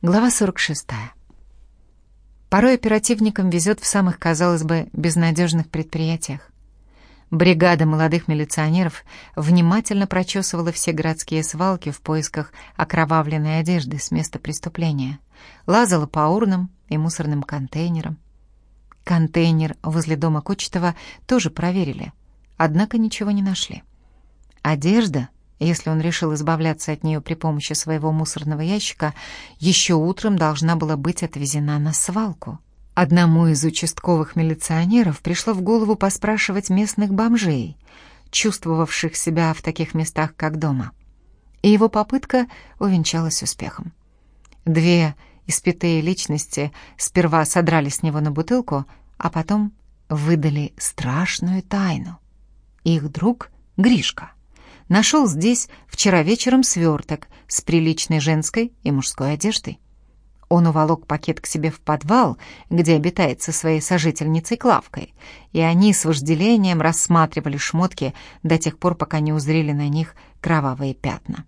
Глава 46. Порой оперативникам везет в самых, казалось бы, безнадежных предприятиях. Бригада молодых милиционеров внимательно прочесывала все городские свалки в поисках окровавленной одежды с места преступления, лазала по урнам и мусорным контейнерам. Контейнер возле дома Кочетова тоже проверили, однако ничего не нашли. Одежда — если он решил избавляться от нее при помощи своего мусорного ящика, еще утром должна была быть отвезена на свалку. Одному из участковых милиционеров пришло в голову поспрашивать местных бомжей, чувствовавших себя в таких местах, как дома. И его попытка увенчалась успехом. Две испитые личности сперва содрали с него на бутылку, а потом выдали страшную тайну. Их друг Гришка — нашел здесь вчера вечером сверток с приличной женской и мужской одеждой. Он уволок пакет к себе в подвал, где обитает со своей сожительницей Клавкой, и они с вожделением рассматривали шмотки до тех пор, пока не узрели на них кровавые пятна.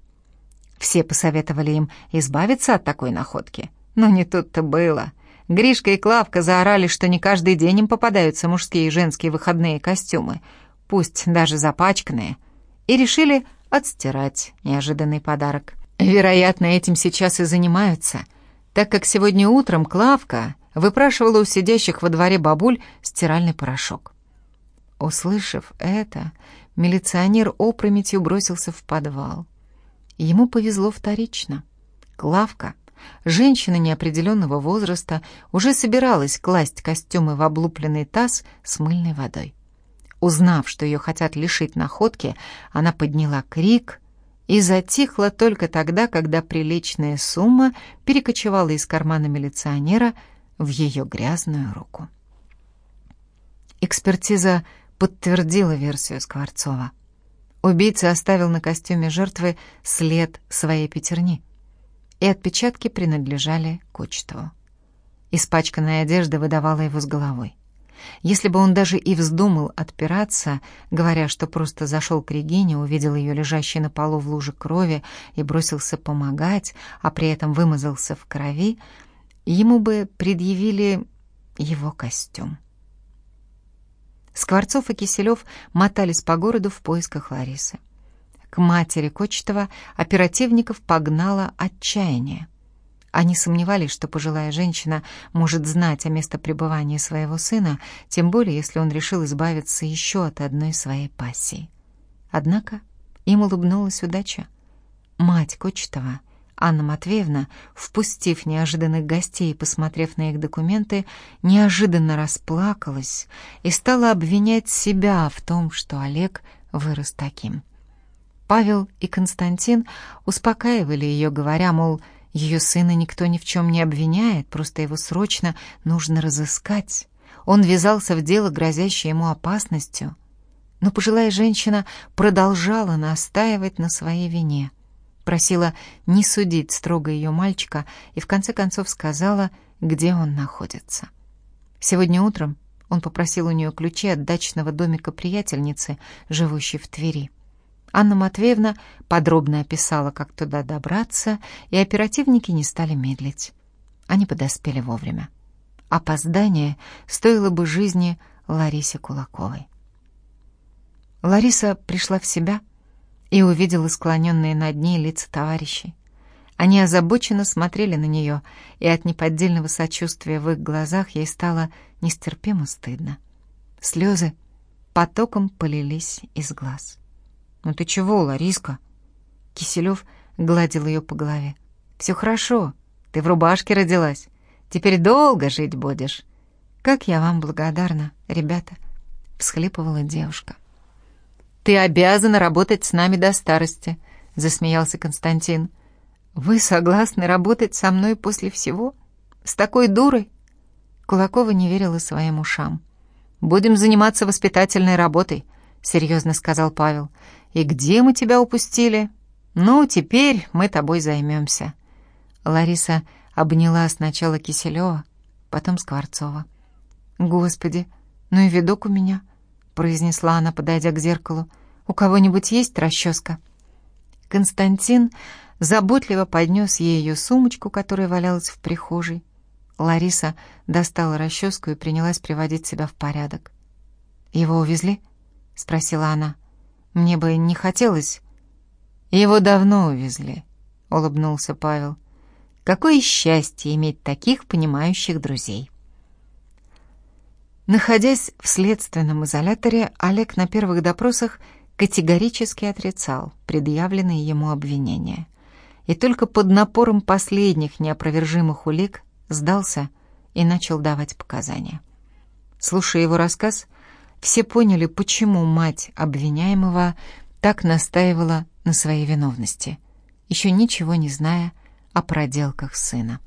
Все посоветовали им избавиться от такой находки, но не тут-то было. Гришка и Клавка заорали, что не каждый день им попадаются мужские и женские выходные костюмы, пусть даже запачканные — и решили отстирать неожиданный подарок. Вероятно, этим сейчас и занимаются, так как сегодня утром Клавка выпрашивала у сидящих во дворе бабуль стиральный порошок. Услышав это, милиционер опрометью бросился в подвал. Ему повезло вторично. Клавка, женщина неопределенного возраста, уже собиралась класть костюмы в облупленный таз с мыльной водой. Узнав, что ее хотят лишить находки, она подняла крик и затихла только тогда, когда приличная сумма перекочевала из кармана милиционера в ее грязную руку. Экспертиза подтвердила версию Скворцова. Убийца оставил на костюме жертвы след своей пятерни, и отпечатки принадлежали Кочетову. Испачканная одежда выдавала его с головой. Если бы он даже и вздумал отпираться, говоря, что просто зашел к Регине, увидел ее лежащей на полу в луже крови и бросился помогать, а при этом вымазался в крови, ему бы предъявили его костюм. Скворцов и Киселев мотались по городу в поисках Ларисы. К матери Кочетова оперативников погнало отчаяние. Они сомневались, что пожилая женщина может знать о местопребывании своего сына, тем более если он решил избавиться еще от одной своей пассии. Однако им улыбнулась удача. Мать Кочетова, Анна Матвеевна, впустив неожиданных гостей и посмотрев на их документы, неожиданно расплакалась и стала обвинять себя в том, что Олег вырос таким. Павел и Константин успокаивали ее, говоря, мол, ее сына никто ни в чем не обвиняет, просто его срочно нужно разыскать. Он ввязался в дело, грозящее ему опасностью. Но пожилая женщина продолжала настаивать на своей вине. Просила не судить строго ее мальчика и в конце концов сказала, где он находится. Сегодня утром он попросил у нее ключи от дачного домика приятельницы, живущей в Твери. Анна Матвеевна подробно описала, как туда добраться, и оперативники не стали медлить. Они подоспели вовремя. Опоздание стоило бы жизни Ларисе Кулаковой. Лариса пришла в себя и увидела склоненные над ней лица товарищей. Они озабоченно смотрели на нее, и от неподдельного сочувствия в их глазах ей стало нестерпимо стыдно. Слезы потоком полились из глаз. «Ну ты чего, Лариска?» Киселев гладил ее по голове. «Все хорошо. Ты в рубашке родилась. Теперь долго жить будешь». «Как я вам благодарна, ребята», — всхлипывала девушка. «Ты обязана работать с нами до старости», — засмеялся Константин. «Вы согласны работать со мной после всего? С такой дурой?» Кулакова не верила своим ушам. «Будем заниматься воспитательной работой», — серьезно сказал Павел. И где мы тебя упустили? Ну, теперь мы тобой займемся». Лариса обняла сначала Киселева, потом Скворцова. «Господи, ну и видок у меня», — произнесла она, подойдя к зеркалу. «У кого-нибудь есть расческа?» Константин заботливо поднес ей ее сумочку, которая валялась в прихожей. Лариса достала расческу и принялась приводить себя в порядок. «Его увезли?» — спросила она. «Мне бы не хотелось...» «Его давно увезли», — улыбнулся Павел. «Какое счастье иметь таких понимающих друзей!» Находясь в следственном изоляторе, Олег на первых допросах категорически отрицал предъявленные ему обвинения. И только под напором последних неопровержимых улик сдался и начал давать показания. Слушая его рассказ, все поняли, почему мать обвиняемого так настаивала на своей виновности, еще ничего не зная о проделках сына.